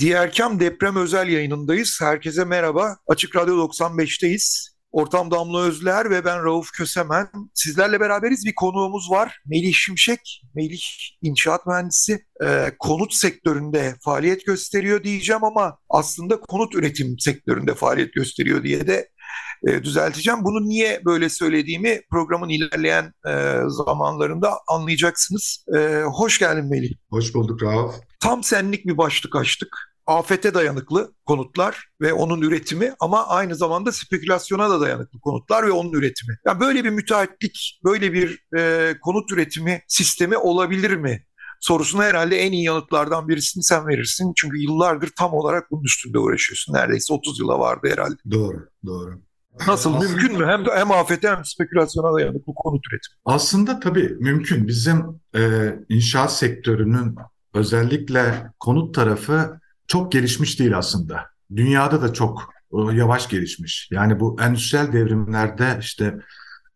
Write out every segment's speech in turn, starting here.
Diğerkam deprem özel yayınındayız. Herkese merhaba. Açık Radyo 95'teyiz. Ortam Damla Özler ve ben Rauf Kösemen. Sizlerle beraberiz bir konuğumuz var. Melih Şimşek. Melih inşaat mühendisi. Ee, konut sektöründe faaliyet gösteriyor diyeceğim ama aslında konut üretim sektöründe faaliyet gösteriyor diye de e, düzelteceğim. Bunu niye böyle söylediğimi programın ilerleyen e, zamanlarında anlayacaksınız. E, hoş geldin Melih. Hoş bulduk Rauf. Tam senlik bir başlık açtık afete dayanıklı konutlar ve onun üretimi ama aynı zamanda spekülasyona da dayanıklı konutlar ve onun üretimi. Yani böyle bir müteahhitlik, böyle bir e, konut üretimi sistemi olabilir mi? Sorusuna herhalde en iyi yanıtlardan birisini sen verirsin. Çünkü yıllardır tam olarak bunun üstünde uğraşıyorsun. Neredeyse 30 yıla vardı herhalde. Doğru, doğru. Nasıl Aslında, mümkün mü? Hem hem afete hem spekülasyona dayanıklı konut üretimi. Aslında tabii mümkün. Bizim e, inşaat sektörünün özellikle konut tarafı çok gelişmiş değil aslında. Dünyada da çok e, yavaş gelişmiş. Yani bu endüstriyel devrimlerde işte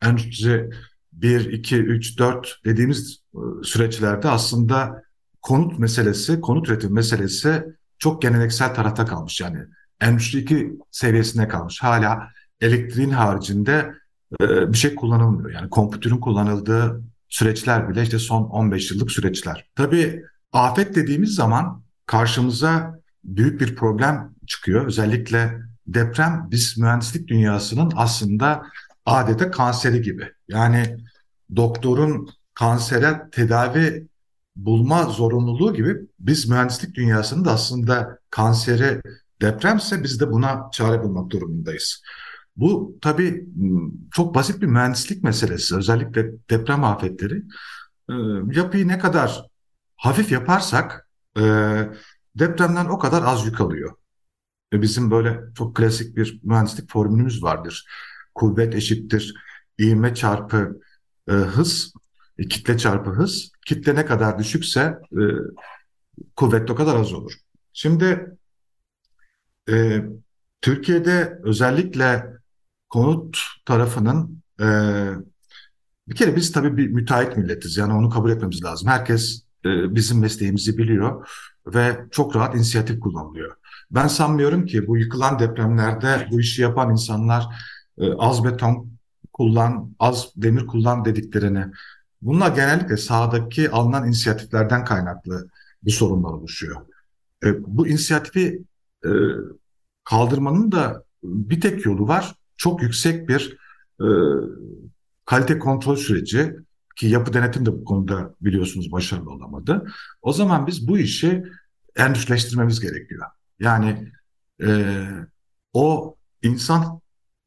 endüstri 1, 2, 3, 4 dediğimiz e, süreçlerde aslında konut meselesi, konut üretim meselesi çok geleneksel tarafta kalmış. Yani endüstri 2 seviyesine kalmış. Hala elektriğin haricinde e, bir şey kullanılmıyor. Yani kompütürün kullanıldığı süreçler bile işte son 15 yıllık süreçler. Tabii afet dediğimiz zaman karşımıza büyük bir problem çıkıyor. Özellikle deprem biz mühendislik dünyasının aslında adeta kanseri gibi. Yani doktorun kansere tedavi bulma zorunluluğu gibi biz mühendislik dünyasının da aslında kanseri depremse biz de buna çare bulmak durumundayız. Bu tabii çok basit bir mühendislik meselesi. Özellikle deprem afetleri. Yapıyı ne kadar hafif yaparsak depremden o kadar az yük alıyor. Ve bizim böyle çok klasik bir mühendislik formülümüz vardır. Kuvvet eşittir ivme çarpı e, hız, e, kitle çarpı hız. Kitle ne kadar düşükse e, kuvvet o kadar az olur. Şimdi e, Türkiye'de özellikle konut tarafının e, bir kere biz tabii bir müteahhit milletiz. Yani onu kabul etmemiz lazım. Herkes e, bizim mesleğimizi biliyor ve çok rahat inisiyatif kullanılıyor. Ben sanmıyorum ki bu yıkılan depremlerde bu işi yapan insanlar e, az beton kullan, az demir kullan dediklerini bunlar genellikle sahadaki alınan inisiyatiflerden kaynaklı bir sorunlar oluşuyor. E, bu inisiyatifi e, kaldırmanın da bir tek yolu var. Çok yüksek bir e, kalite kontrol süreci ki yapı denetim de bu konuda biliyorsunuz başarılı olamadı. O zaman biz bu işi endüstrileştirmemiz gerekiyor. Yani e, o insan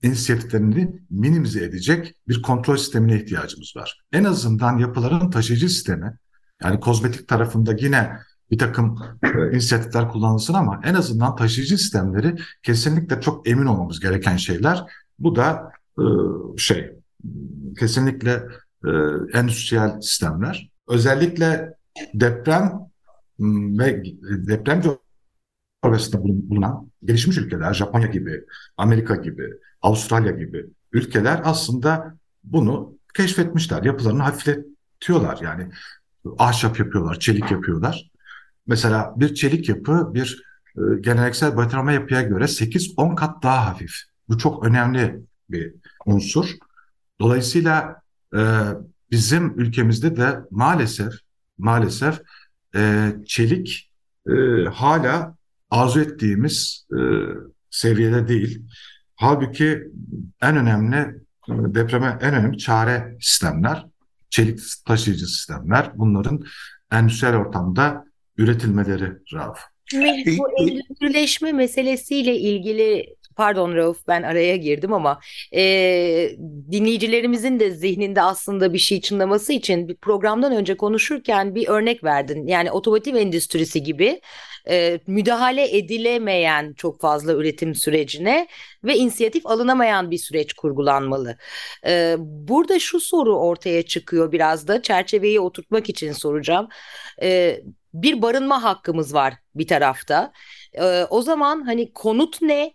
inisiyatiflerini minimize edecek bir kontrol sistemine ihtiyacımız var. En azından yapıların taşıyıcı sistemi, yani kozmetik tarafında yine bir takım e, inisiyatifler kullanılsın ama en azından taşıyıcı sistemleri kesinlikle çok emin olmamız gereken şeyler. Bu da e, şey kesinlikle e, endüstriyel sistemler. Özellikle deprem ve deprem coğrafyasında bulunan gelişmiş ülkeler, Japonya gibi, Amerika gibi, Avustralya gibi ülkeler aslında bunu keşfetmişler. Yapılarını hafifletiyorlar yani. Ahşap yapıyorlar, çelik yapıyorlar. Mesela bir çelik yapı bir e, geleneksel betonarme yapıya göre 8-10 kat daha hafif. Bu çok önemli bir unsur. Dolayısıyla e, bizim ülkemizde de maalesef maalesef e, çelik e, hala arzu ettiğimiz e, seviyede değil. Halbuki en önemli e, depreme en önemli çare sistemler, çelik taşıyıcı sistemler. Bunların endüstriyel ortamda üretilmeleri Rauf. Bu endüstrileşme meselesiyle ilgili pardon Rauf ben araya girdim ama e, dinleyicilerimizin de zihninde aslında bir şey çınlaması için bir programdan önce konuşurken bir örnek verdin. Yani otomotiv endüstrisi gibi e, müdahale edilemeyen çok fazla üretim sürecine ve inisiyatif alınamayan bir süreç kurgulanmalı. E, burada şu soru ortaya çıkıyor biraz da çerçeveyi oturtmak için soracağım. E, bir barınma hakkımız var bir tarafta. O zaman hani konut ne,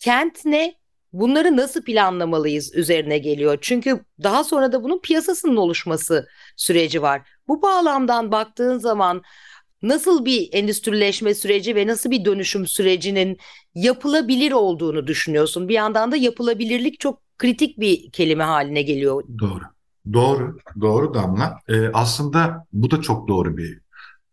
kent ne, bunları nasıl planlamalıyız üzerine geliyor. Çünkü daha sonra da bunun piyasasının oluşması süreci var. Bu bağlamdan baktığın zaman nasıl bir endüstrileşme süreci ve nasıl bir dönüşüm sürecinin yapılabilir olduğunu düşünüyorsun? Bir yandan da yapılabilirlik çok kritik bir kelime haline geliyor. Doğru. Doğru. Doğru Damla. Ee, aslında bu da çok doğru bir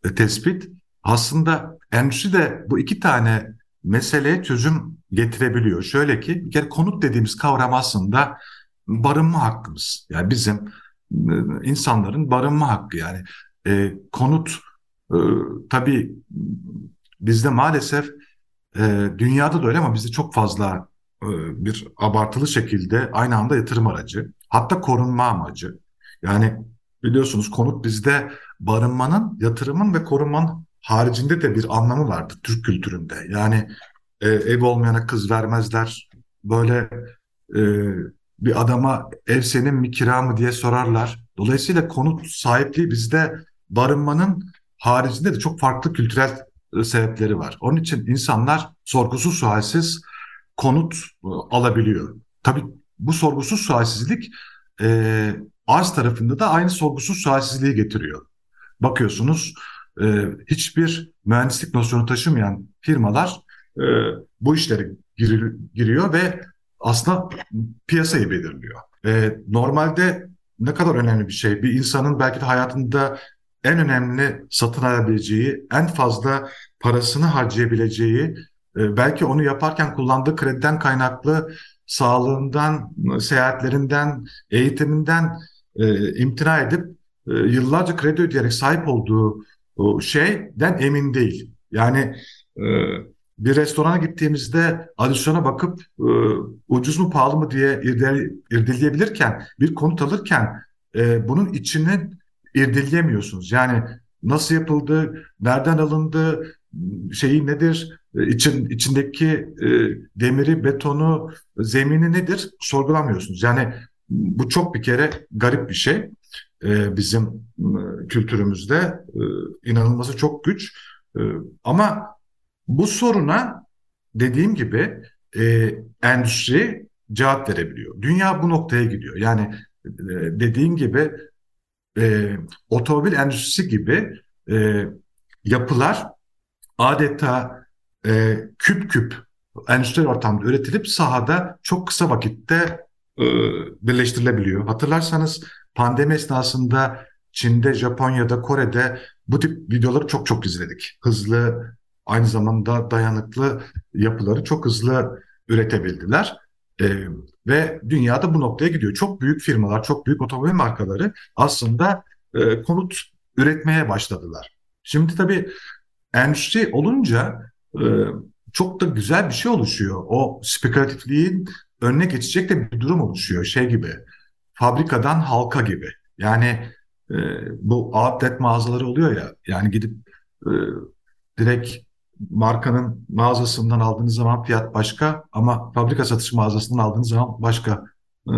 e, tespit. Aslında endüstri de bu iki tane meseleye çözüm getirebiliyor. Şöyle ki bir kere konut dediğimiz kavram aslında barınma hakkımız. Yani bizim e, insanların barınma hakkı yani e, konut e, tabii bizde maalesef e, dünyada da öyle ama bizde çok fazla e, bir abartılı şekilde aynı anda yatırım aracı hatta korunma amacı. Yani biliyorsunuz konut bizde barınmanın, yatırımın ve korunmanın haricinde de bir anlamı vardır Türk kültüründe. Yani e, ev olmayana kız vermezler. Böyle e, bir adama ev senin mi kira mı diye sorarlar. Dolayısıyla konut sahipliği bizde barınmanın haricinde de çok farklı kültürel e, sebepleri var. Onun için insanlar sorgusuz sualsiz konut e, alabiliyor. Tabii bu sorgusuz sualsizlik e, arz tarafında da aynı sorgusuz sualsizliği getiriyor. Bakıyorsunuz e, hiçbir mühendislik nosyonu taşımayan firmalar e, bu işlere gir, giriyor ve aslında piyasayı belirliyor. E, normalde ne kadar önemli bir şey. Bir insanın belki de hayatında en önemli satın alabileceği, en fazla parasını harcayabileceği, e, belki onu yaparken kullandığı krediden kaynaklı sağlığından, seyahatlerinden, eğitiminden e, imtina edip e, yıllarca kredi ödeyerek sahip olduğu şeyden emin değil. Yani e, bir restorana gittiğimizde adisyona bakıp e, ucuz mu pahalı mı diye irdele, irdeleyebilirken bir konut alırken e, bunun içini irdeleyemiyorsunuz. Yani nasıl yapıldı, nereden alındı, şeyi nedir, e, için, içindeki e, demiri, betonu, zemini nedir sorgulamıyorsunuz. Yani bu çok bir kere garip bir şey e, bizim kültürümüzde e, inanılması çok güç. E, ama bu soruna dediğim gibi e, endüstri cevap verebiliyor. Dünya bu noktaya gidiyor. Yani e, dediğim gibi e, otomobil endüstrisi gibi yapılar adeta küp küp endüstriyel ortamda üretilip sahada çok kısa vakitte e, birleştirilebiliyor. Hatırlarsanız pandemi esnasında Çin'de, Japonya'da, Kore'de bu tip videoları çok çok izledik. Hızlı, aynı zamanda dayanıklı yapıları çok hızlı üretebildiler. Ee, ve dünyada bu noktaya gidiyor. Çok büyük firmalar, çok büyük otomobil markaları aslında e, konut üretmeye başladılar. Şimdi tabii endüstri olunca e, çok da güzel bir şey oluşuyor. O spekülatifliğin önüne geçecek de bir durum oluşuyor. Şey gibi, fabrikadan halka gibi. Yani e, bu outlet mağazaları oluyor ya, yani gidip e, direkt markanın mağazasından aldığınız zaman fiyat başka ama fabrika satış mağazasından aldığınız zaman başka. E,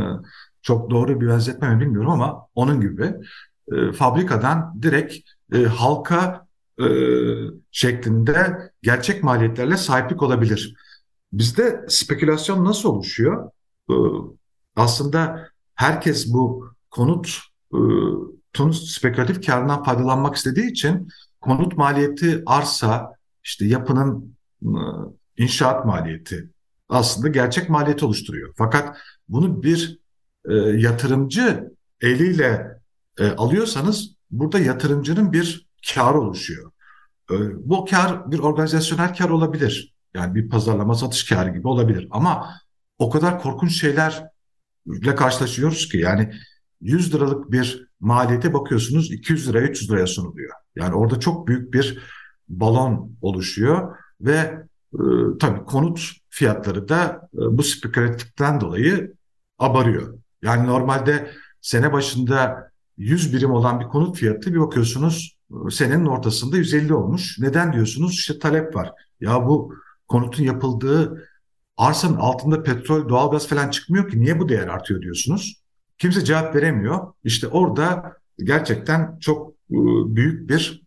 çok doğru bir benzetme mi bilmiyorum ama onun gibi e, fabrikadan direkt e, halka e, şeklinde gerçek maliyetlerle sahiplik olabilir. Bizde spekülasyon nasıl oluşuyor? E, aslında herkes bu konut e, spekülatif karından faydalanmak istediği için konut maliyeti arsa, işte yapının e, inşaat maliyeti aslında gerçek maliyeti oluşturuyor. Fakat bunu bir e, yatırımcı eliyle e, alıyorsanız burada yatırımcının bir karı oluşuyor. E, bu kar bir organizasyonel kar olabilir. Yani bir pazarlama satış karı gibi olabilir. Ama o kadar korkunç şeylerle karşılaşıyoruz ki yani 100 liralık bir maliyete bakıyorsunuz 200 liraya 300 liraya sunuluyor. Yani orada çok büyük bir balon oluşuyor ve e, tabii konut fiyatları da e, bu spekülatiften dolayı abarıyor. Yani normalde sene başında 100 birim olan bir konut fiyatı bir bakıyorsunuz senenin ortasında 150 olmuş. Neden diyorsunuz? İşte talep var. Ya bu konutun yapıldığı arsanın altında petrol, doğalgaz falan çıkmıyor ki niye bu değer artıyor diyorsunuz. Kimse cevap veremiyor. İşte orada gerçekten çok e, büyük bir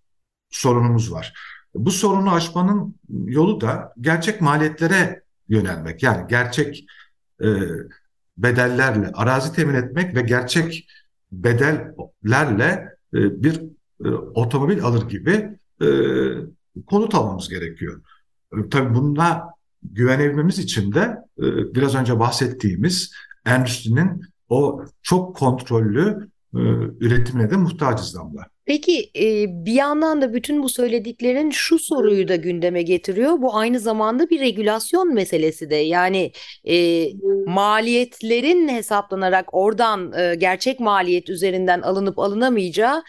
sorunumuz var. Bu sorunu aşmanın yolu da gerçek maliyetlere yönelmek. Yani gerçek e, bedellerle arazi temin etmek ve gerçek bedellerle e, bir e, otomobil alır gibi e, konut almamız gerekiyor. E, tabii bununla güvenebilmemiz için de e, biraz önce bahsettiğimiz endüstrinin o çok kontrollü e, üretimine de muhtacız damla. Peki bir yandan da bütün bu söylediklerin şu soruyu da gündeme getiriyor. Bu aynı zamanda bir regülasyon meselesi de. Yani e, maliyetlerin hesaplanarak oradan e, gerçek maliyet üzerinden alınıp alınamayacağı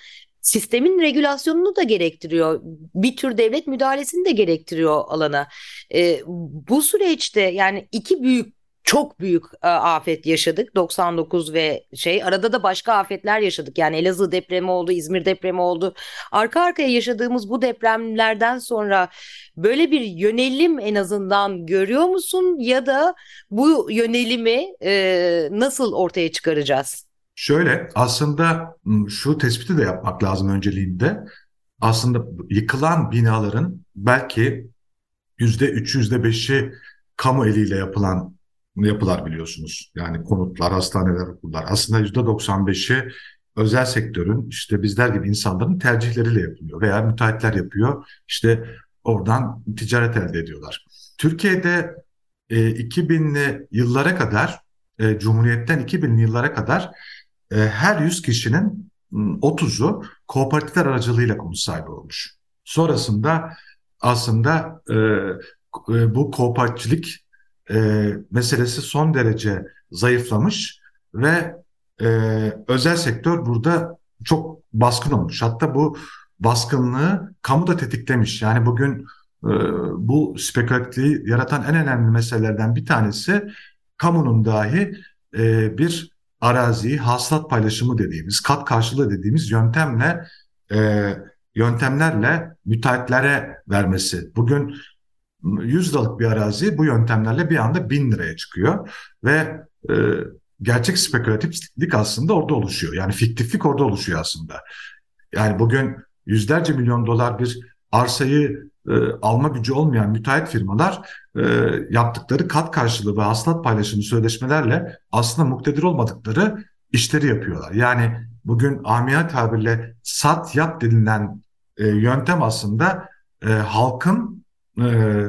sistemin regülasyonunu da gerektiriyor. Bir tür devlet müdahalesini de gerektiriyor alana. E, bu süreçte yani iki büyük çok büyük e, afet yaşadık 99 ve şey arada da başka afetler yaşadık yani Elazığ depremi oldu İzmir depremi oldu arka arkaya yaşadığımız bu depremlerden sonra böyle bir yönelim en azından görüyor musun ya da bu yönelimi e, nasıl ortaya çıkaracağız? Şöyle aslında şu tespiti de yapmak lazım önceliğinde aslında yıkılan binaların belki yüzde üç yüzde beşi kamu eliyle yapılan yapılar biliyorsunuz. Yani konutlar, hastaneler, okullar. Aslında yüzde 95'i özel sektörün işte bizler gibi insanların tercihleriyle yapılıyor veya müteahhitler yapıyor. İşte oradan ticaret elde ediyorlar. Türkiye'de e, 2000'li yıllara kadar e, Cumhuriyet'ten 2000'li yıllara kadar e, her 100 kişinin 30'u kooperatifler aracılığıyla konut sahibi olmuş. Sonrasında aslında e, e, bu kooperatiflik e, meselesi son derece zayıflamış ve e, özel sektör burada çok baskın olmuş. Hatta bu baskınlığı kamu da tetiklemiş. Yani bugün e, bu spekülatifliği yaratan en önemli meselelerden bir tanesi kamunun dahi e, bir araziyi hasılat paylaşımı dediğimiz, kat karşılığı dediğimiz yöntemle e, yöntemlerle müteahhitlere vermesi. Bugün 100 liralık bir arazi bu yöntemlerle bir anda 1000 liraya çıkıyor ve e, gerçek spekülatiflik aslında orada oluşuyor. Yani fiktiflik orada oluşuyor aslında. Yani bugün yüzlerce milyon dolar bir arsayı e, alma gücü olmayan müteahhit firmalar e, yaptıkları kat karşılığı ve hasılat paylaşımı sözleşmelerle aslında muktedir olmadıkları işleri yapıyorlar. Yani bugün amiyat tabirle sat yap denilen e, yöntem aslında e, halkın e,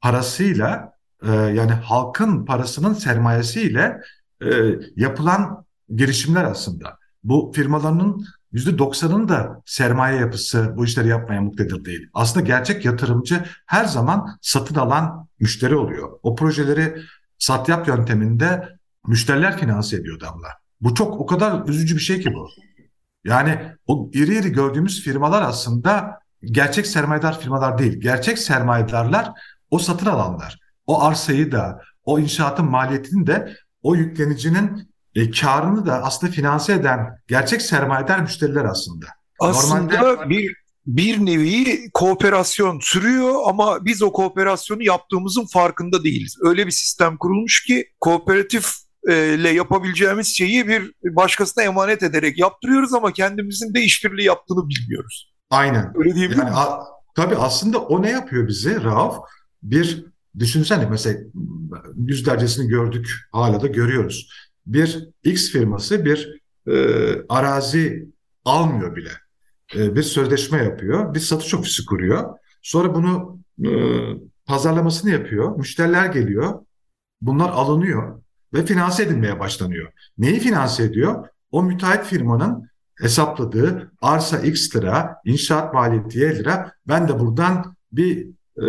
parasıyla e, yani halkın parasının sermayesiyle e, yapılan girişimler aslında. Bu firmaların %90'ının da sermaye yapısı bu işleri yapmaya muktedir değil. Aslında gerçek yatırımcı her zaman satın alan müşteri oluyor. O projeleri sat yap yönteminde müşteriler finanse ediyor damla. Bu çok o kadar üzücü bir şey ki bu. Yani o iri iri gördüğümüz firmalar aslında gerçek sermayedar firmalar değil. Gerçek sermayedarlar o satın alanlar. O arsayı da, o inşaatın maliyetini de o yüklenicinin e, karını da aslında finanse eden gerçek sermayedar müşteriler aslında. Aslında Normalde... bir bir nevi kooperasyon sürüyor ama biz o kooperasyonu yaptığımızın farkında değiliz. Öyle bir sistem kurulmuş ki kooperatif ile yapabileceğimiz şeyi bir başkasına emanet ederek yaptırıyoruz ama kendimizin de işbirliği yaptığını bilmiyoruz. Aynen. Öyle diyebilir yani, a, Tabii aslında o ne yapıyor bize Rauf? Bir düşünsene mesela yüzlercesini gördük hala da görüyoruz. Bir X firması bir e, arazi almıyor bile. E, bir sözleşme yapıyor, bir satış ofisi kuruyor. Sonra bunu e, pazarlamasını yapıyor, müşteriler geliyor, bunlar alınıyor ve finanse edilmeye başlanıyor. Neyi finanse ediyor? O müteahhit firmanın hesapladığı arsa x lira, inşaat maliyeti y lira ben de buradan bir e,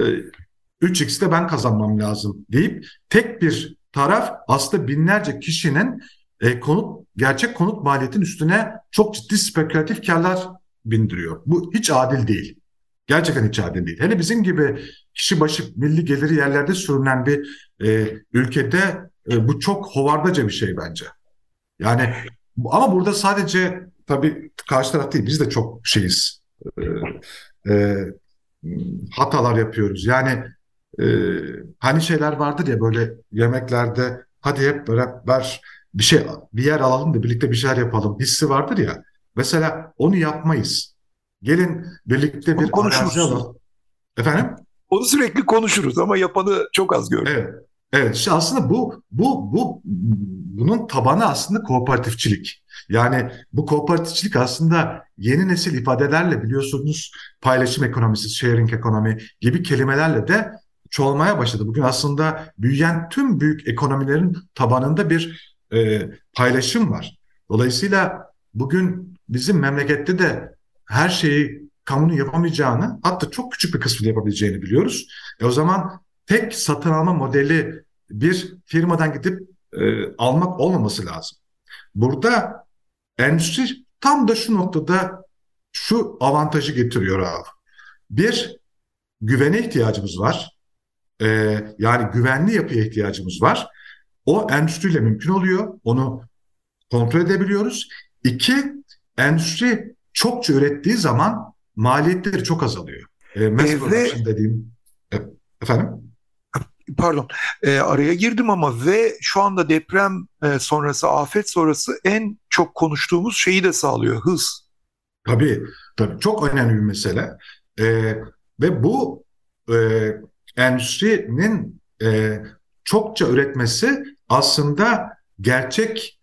3x de ben kazanmam lazım deyip tek bir taraf aslında binlerce kişinin e, konut gerçek konut maliyetin üstüne çok ciddi spekülatif karlar bindiriyor. Bu hiç adil değil. Gerçekten hiç adil değil. Hele bizim gibi kişi başı milli geliri yerlerde sürünen bir e, ülkede e, bu çok hovardaca bir şey bence. Yani ama burada sadece tabii karşı taraf değil biz de çok şeyiz. Ee, e, hatalar yapıyoruz. Yani e, hani şeyler vardır ya böyle yemeklerde hadi hep beraber bir şey bir yer alalım da birlikte bir şeyler yapalım hissi vardır ya. Mesela onu yapmayız. Gelin birlikte bir arazi alalım. Efendim? Onu sürekli konuşuruz ama yapanı çok az gördüm. Evet. Evet, işte aslında bu bu bu bunun tabanı aslında kooperatifçilik. Yani bu kooperatifçilik aslında yeni nesil ifadelerle biliyorsunuz paylaşım ekonomisi, sharing ekonomi gibi kelimelerle de çoğalmaya başladı. Bugün aslında büyüyen tüm büyük ekonomilerin tabanında bir e, paylaşım var. Dolayısıyla bugün bizim memlekette de her şeyi kamunun yapamayacağını hatta çok küçük bir kısmını yapabileceğini biliyoruz. E o zaman tek satın alma modeli bir firmadan gidip e, almak olmaması lazım. Burada endüstri tam da şu noktada şu avantajı getiriyor abi. Bir, güvene ihtiyacımız var. E, yani güvenli yapıya ihtiyacımız var. O endüstriyle mümkün oluyor. Onu kontrol edebiliyoruz. İki, endüstri çokça ürettiği zaman maliyetleri çok azalıyor. E, mass production dediğim e, efendim? pardon e, araya girdim ama ve şu anda deprem e, sonrası, afet sonrası en çok konuştuğumuz şeyi de sağlıyor, hız. Tabii, tabii çok önemli bir mesele. E, ve bu e, endüstrinin e, çokça üretmesi aslında gerçek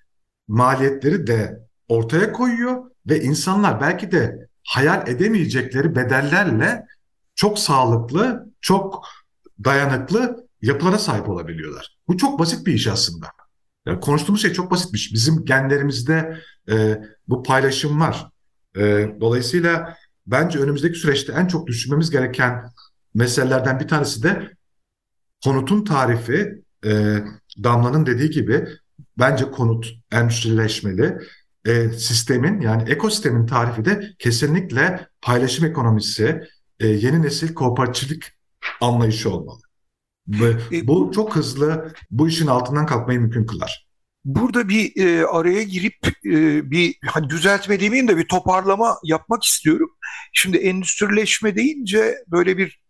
maliyetleri de ortaya koyuyor ve insanlar belki de hayal edemeyecekleri bedellerle çok sağlıklı, çok dayanıklı yapılara sahip olabiliyorlar. Bu çok basit bir iş aslında. Yani konuştuğumuz şey çok basitmiş. Bizim genlerimizde e, bu paylaşım var. E, dolayısıyla bence önümüzdeki süreçte en çok düşünmemiz gereken meselelerden bir tanesi de konutun tarifi. E, Damla'nın dediği gibi bence konut endüstrileşmeli. E, sistemin yani ekosistemin tarifi de kesinlikle paylaşım ekonomisi, e, yeni nesil kooperatiflik anlayışı olmalı. Ve e, bu çok hızlı bu işin altından kalkmayı mümkün kılar. Burada bir e, araya girip e, bir hani düzeltme demeyeyim de bir toparlama yapmak istiyorum. Şimdi endüstrileşme deyince böyle bir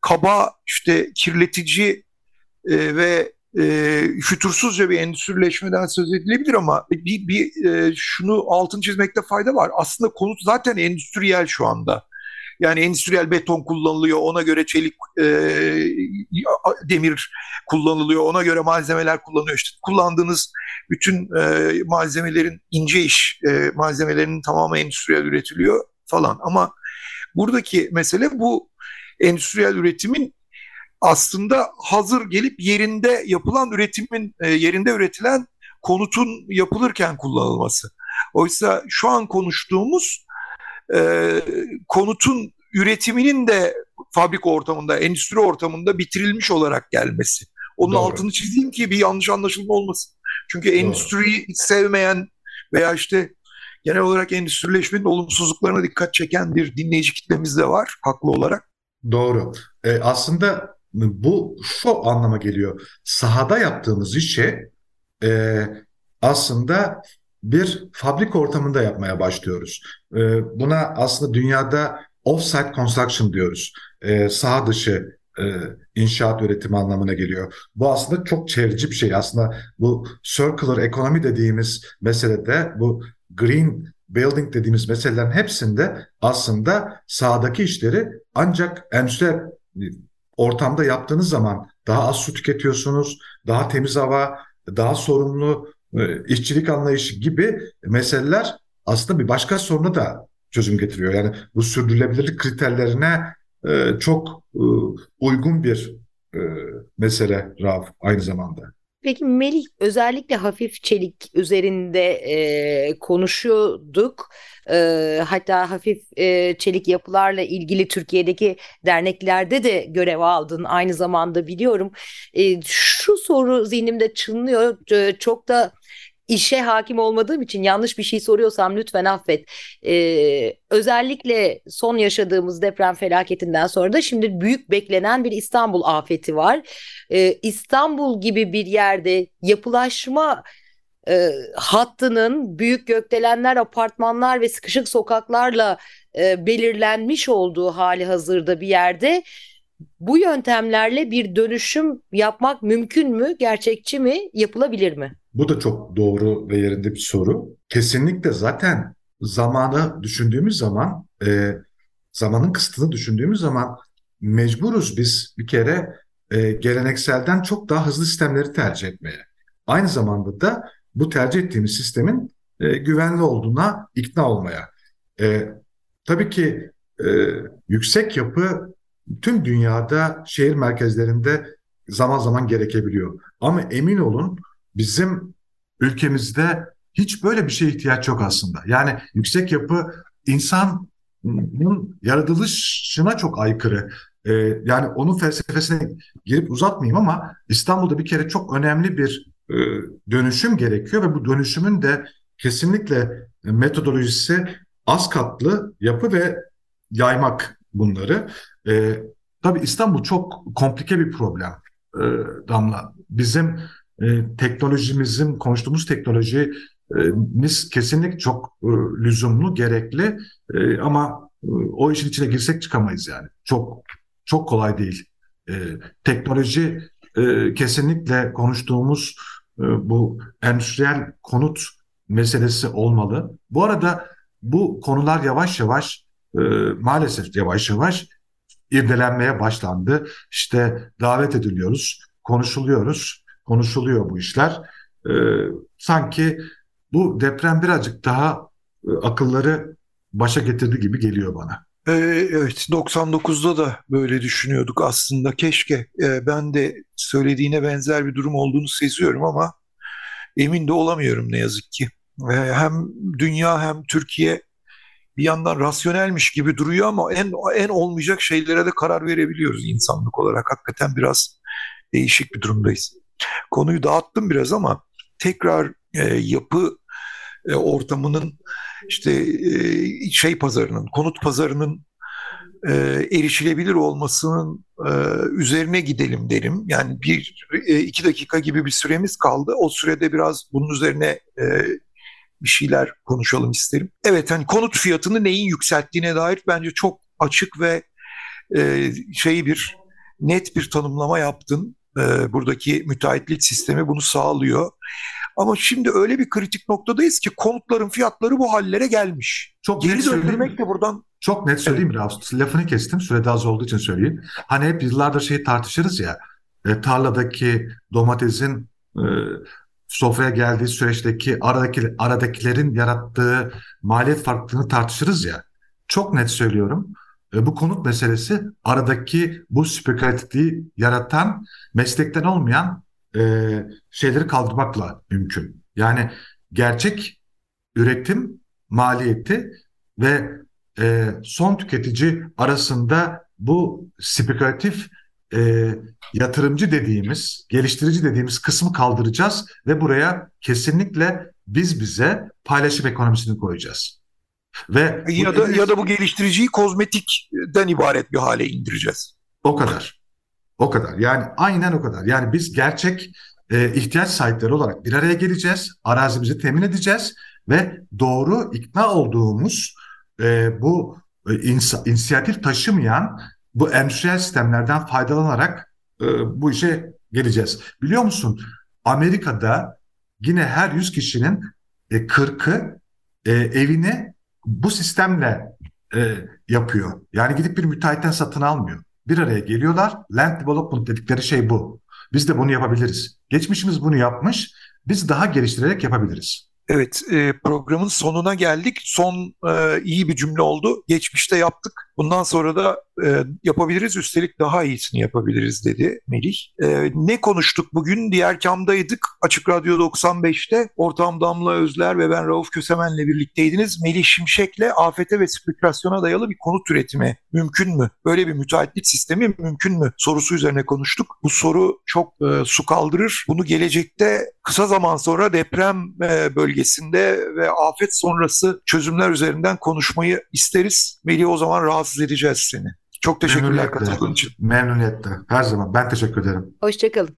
kaba işte kirletici e, ve e, fütursuzca bir endüstrileşmeden söz edilebilir ama bir, bir e, şunu altın çizmekte fayda var. Aslında konut zaten endüstriyel şu anda. Yani endüstriyel beton kullanılıyor, ona göre çelik, e, demir kullanılıyor, ona göre malzemeler kullanılıyor. İşte kullandığınız bütün e, malzemelerin ince iş e, malzemelerinin tamamı endüstriyel üretiliyor falan. Ama buradaki mesele bu endüstriyel üretimin aslında hazır gelip yerinde yapılan üretimin e, yerinde üretilen konutun yapılırken kullanılması. Oysa şu an konuştuğumuz e, konutun üretiminin de fabrika ortamında, endüstri ortamında bitirilmiş olarak gelmesi. Onun Doğru. altını çizeyim ki bir yanlış anlaşılma olmasın. Çünkü endüstriyi Doğru. sevmeyen veya işte genel olarak endüstrileşmenin olumsuzluklarına dikkat çeken bir dinleyici kitlemiz de var haklı olarak. Doğru. E, aslında bu şu anlama geliyor. Sahada yaptığımız işi e, aslında bir fabrika ortamında yapmaya başlıyoruz. E, buna aslında dünyada off-site construction diyoruz. E, saha dışı e, inşaat üretimi anlamına geliyor. Bu aslında çok çevreci bir şey. Aslında bu circular economy dediğimiz meselede bu green building dediğimiz meselelerin hepsinde aslında sahadaki işleri ancak endüstriyel ortamda yaptığınız zaman daha az su tüketiyorsunuz, daha temiz hava, daha sorumlu e, işçilik anlayışı gibi meseleler aslında bir başka sorunu da çözüm getiriyor. Yani bu sürdürülebilirlik kriterlerine e, çok e, uygun bir mesele RAV aynı zamanda. Peki Melih özellikle hafif çelik üzerinde e, konuşuyorduk. E, hatta hafif e, çelik yapılarla ilgili Türkiye'deki derneklerde de görev aldın aynı zamanda biliyorum. E, şu soru zihnimde çınlıyor. E, çok da işe hakim olmadığım için yanlış bir şey soruyorsam lütfen affet. Ee, özellikle son yaşadığımız deprem felaketinden sonra da şimdi büyük beklenen bir İstanbul afeti var. Ee, İstanbul gibi bir yerde yapılaşma e, hattının büyük gökdelenler, apartmanlar ve sıkışık sokaklarla e, belirlenmiş olduğu hali hazırda bir yerde bu yöntemlerle bir dönüşüm yapmak mümkün mü, gerçekçi mi, yapılabilir mi? Bu da çok doğru ve yerinde bir soru. Kesinlikle zaten zamanı düşündüğümüz zaman, e, zamanın kısıtını düşündüğümüz zaman mecburuz biz bir kere e, gelenekselden çok daha hızlı sistemleri tercih etmeye. Aynı zamanda da bu tercih ettiğimiz sistemin e, güvenli olduğuna ikna olmaya. E, tabii ki e, yüksek yapı tüm dünyada şehir merkezlerinde zaman zaman gerekebiliyor. Ama emin olun bizim ülkemizde hiç böyle bir şeye ihtiyaç yok aslında. Yani yüksek yapı insanın yaratılışına çok aykırı. Ee, yani onun felsefesine girip uzatmayayım ama İstanbul'da bir kere çok önemli bir e, dönüşüm gerekiyor ve bu dönüşümün de kesinlikle metodolojisi az katlı yapı ve yaymak bunları. E, tabii İstanbul çok komplike bir problem e, Damla. Bizim e, teknolojimizin, konuştuğumuz teknolojimiz kesinlikle çok e, lüzumlu, gerekli e, ama e, o işin içine girsek çıkamayız yani. Çok çok kolay değil. E, teknoloji e, kesinlikle konuştuğumuz e, bu endüstriyel konut meselesi olmalı. Bu arada bu konular yavaş yavaş e, maalesef yavaş yavaş irdelenmeye başlandı. İşte davet ediliyoruz, konuşuluyoruz, konuşuluyor bu işler. E, sanki bu deprem birazcık daha e, akılları başa getirdi gibi geliyor bana. Ee, evet 99'da da böyle düşünüyorduk aslında keşke ee, ben de söylediğine benzer bir durum olduğunu seziyorum ama emin de olamıyorum ne yazık ki. Ee, hem dünya hem Türkiye bir yandan rasyonelmiş gibi duruyor ama en en olmayacak şeylere de karar verebiliyoruz insanlık olarak. Hakikaten biraz değişik bir durumdayız. Konuyu dağıttım biraz ama tekrar e, yapı e, ortamının işte e, şey pazarının, konut pazarının e, erişilebilir olmasının e, üzerine gidelim derim. Yani bir e, iki dakika gibi bir süremiz kaldı. O sürede biraz bunun üzerine e, bir şeyler konuşalım isterim. Evet hani konut fiyatını neyin yükselttiğine dair bence çok açık ve e, şey bir net bir tanımlama yaptın. E, buradaki müteahhitlik sistemi bunu sağlıyor. Ama şimdi öyle bir kritik noktadayız ki konutların fiyatları bu hallere gelmiş. Çok Geri döndürmek de buradan... Çok net söyleyeyim evet. Rauf. Lafını kestim. Sürede az olduğu için söyleyeyim. Hani hep yıllardır şeyi tartışırız ya. E, tarladaki domatesin e, sofraya geldiği süreçteki aradaki aradakilerin yarattığı maliyet farklılığını tartışırız ya. Çok net söylüyorum. E, bu konut meselesi aradaki bu spekülatifliği yaratan meslekten olmayan e, şeyleri kaldırmakla mümkün. Yani gerçek üretim maliyeti ve e, son tüketici arasında bu spekülatif e, yatırımcı dediğimiz, geliştirici dediğimiz kısmı kaldıracağız ve buraya kesinlikle biz bize paylaşım ekonomisini koyacağız. Ve ya da ya da bu geliştiriciyi kozmetikten ibaret bir hale indireceğiz. O kadar. O kadar. Yani aynen o kadar. Yani biz gerçek e, ihtiyaç sahipleri olarak bir araya geleceğiz. Arazimizi temin edeceğiz ve doğru ikna olduğumuz e, bu e, ins inisiyatif taşımayan bu endüstriyel sistemlerden faydalanarak e, bu işe geleceğiz. Biliyor musun? Amerika'da yine her 100 kişinin e, 40'ı e, evini bu sistemle e, yapıyor. Yani gidip bir müteahhitten satın almıyor. Bir araya geliyorlar. Land development dedikleri şey bu. Biz de bunu yapabiliriz. Geçmişimiz bunu yapmış. Biz daha geliştirerek yapabiliriz. Evet, e, programın sonuna geldik. Son e, iyi bir cümle oldu. Geçmişte yaptık. Bundan sonra da e, yapabiliriz. Üstelik daha iyisini yapabiliriz dedi Melih. E, ne konuştuk bugün? Diğer kamdaydık. Açık Radyo 95'te. Ortam Damla Özler ve ben Rauf Kösemen'le birlikteydiniz. Melih Şimşek'le afete ve spekülasyona dayalı bir konut üretimi mümkün mü? Böyle bir müteahhitlik sistemi mümkün mü? Sorusu üzerine konuştuk. Bu soru çok e, su kaldırır. Bunu gelecekte kısa zaman sonra deprem e, bölgesinde ve afet sonrası çözümler üzerinden konuşmayı isteriz. Melih o zaman rahatsız edeceğiz seni. Çok teşekkürler katıldığın için. Memnuniyetle. Her zaman. Ben teşekkür ederim. Hoşçakalın.